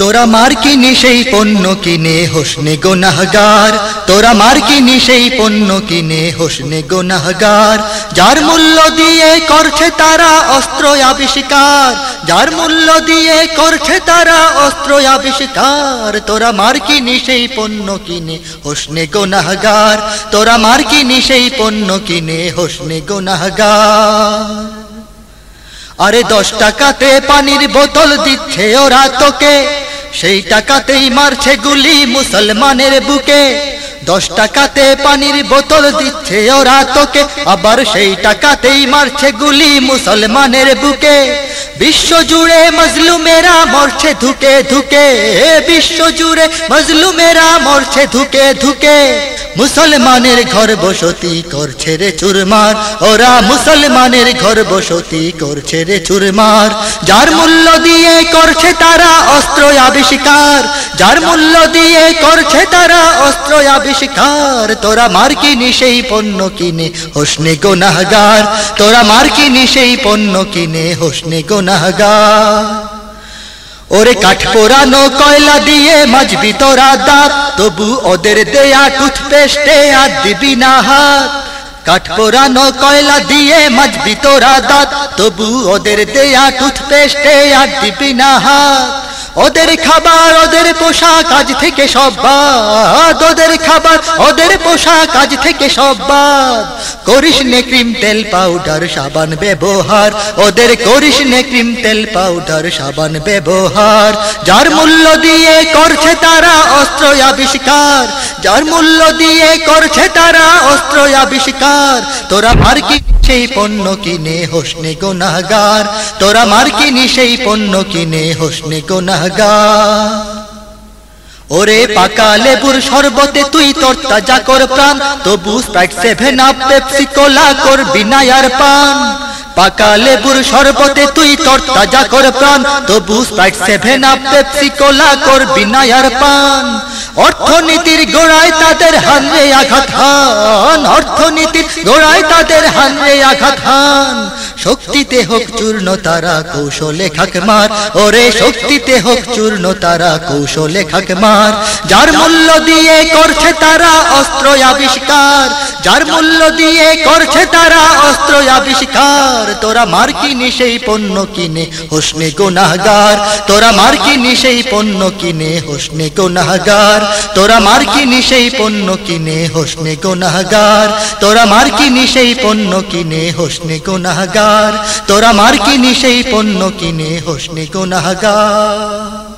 তোরা মার কিনি সেই পণ্য কিনে, হোসনে গোনাহগার। তোরা মার কিনি সেই পণ্য কিনে, হোসনে গোনাহগার। যার মূল্য দিয়ে করছে তারা অস্ত্র আবিষ্কার। যার মূল্য দিয়ে করছে তারা অস্ত্র আবিষ্কার। তোরা মার কিনি সেই পণ্য কিনে, হোসনে গোনাহগার। তোরা মার কিনি সেই পণ্য কিনে, হোসনে গোনাহগার। আরে দশ টাকাতে পানির বোতল দিচ্ছে ওরা তোকে। সেই টাকাতেই মারছে গুলি মুসলমানের বুকে। দশ টাকাতে পানির বোতল দিচ্ছে ওরা তোকে, আবার সেই টাকাতেই মারছে গুলি মুসলমানের বুকে। বিশ্ব জুড়ে মজলুমেরা মরছে ধুকে ধুকে বিশ্ব জুড়ে মজলুমেরা মরছে ধুকে ধুকে। মুসলমানের ঘর বসতি করছে রে চুরমার। ওরা মুসলমানের ঘর বসতি করছে রে চুরমার। যার মূল্য দিয়ে করছে তারা অস্ত্র আবিষ্কার। যার মূল্য দিয়ে করছে তারা অস্ত্র আবিষ্কার। তোরা মার কিনি সেই পণ্য কিনে, হোসনে গোনাহগার। তোরা মার কিনি সেই পণ্য কিনে, হোসনে গোনাহগার। ওরে কাঠ পোড়ানো কয়লা দিয়ে মাজবি তোরা দাঁত, তবু ওদের দেয়া টুথপেস্টে আর দিবি না হাত। কাঠ পোড়ানো কয়লা দিয়ে মাজবি তোরা দাঁত, তবু ওদের দেয়া টুথপেস্টে আর দিবি না হাত। ওদের খাবার, ওদের পোশাক আজ থেকে সব বাদ। ওদের খাবার, ওদের পোশাক আজ থেকে সব বাদ। করিস নে ক্রিম তেল, পাউডার, সাবান ব্যবহার। ওদের করিস নে ক্রিম তেল, পাউডার, সাবান ব্যবহার। যার মূল্য দিয়ে করছে তারা অস্ত্র আবিষ্কার। যার মূল্য দিয়ে করছে তারা অস্ত্র আবিষ্কার। তোরা মার্কি সেই পণ্য কিনে হোসনে গোনাগার তোরা মার কিনি সেই পণ্য কিনে হোসনে গোনাগার ওরে পাকা লেবুর শরবতে তুই তোর তাজা কর প্রাণ। তবু Sprite seven up Pepsi cola করবি না আর পান। পাকা লেবুর শরবতে তুই তোর তাজা কর প্রাণ। তবু Sprite seven up Pepsi cola পান। অর্থনীতির গোড়ায় তাদের হানরে আঘাত হান। অর্থনীতির গোড়ায় তাদের হানরে আঘাত হান। শক্তিতে হোক চূর্ণ, তারা কৌশলে খাক মার। ওরে শক্তিতে হোক চূর্ণ, তারা কৌশলে খাক মার। যার মূল্য দিয়ে করছে তারা অস্ত্র আবিষ্কার। যার মূল্য দিয়ে করছে তারা অস্ত্র আবিষ্কার। তোরা মার কিনি সেই পণ্য কিনে? হোসনে গোনাহগার। তোরা মার কিনি সেই পণ্য কিনে? হোসনে গোনাহগার। তোরা মার কিনি সেই পণ্য কিনে? হোসনে গোনাহগার। তোরা মার কিনি সেই পণ্য কিনে? হোসনে গোনাহগার। তোরা মার কিনি সেই পণ্য কিনে? হোসনে গোনাহগার।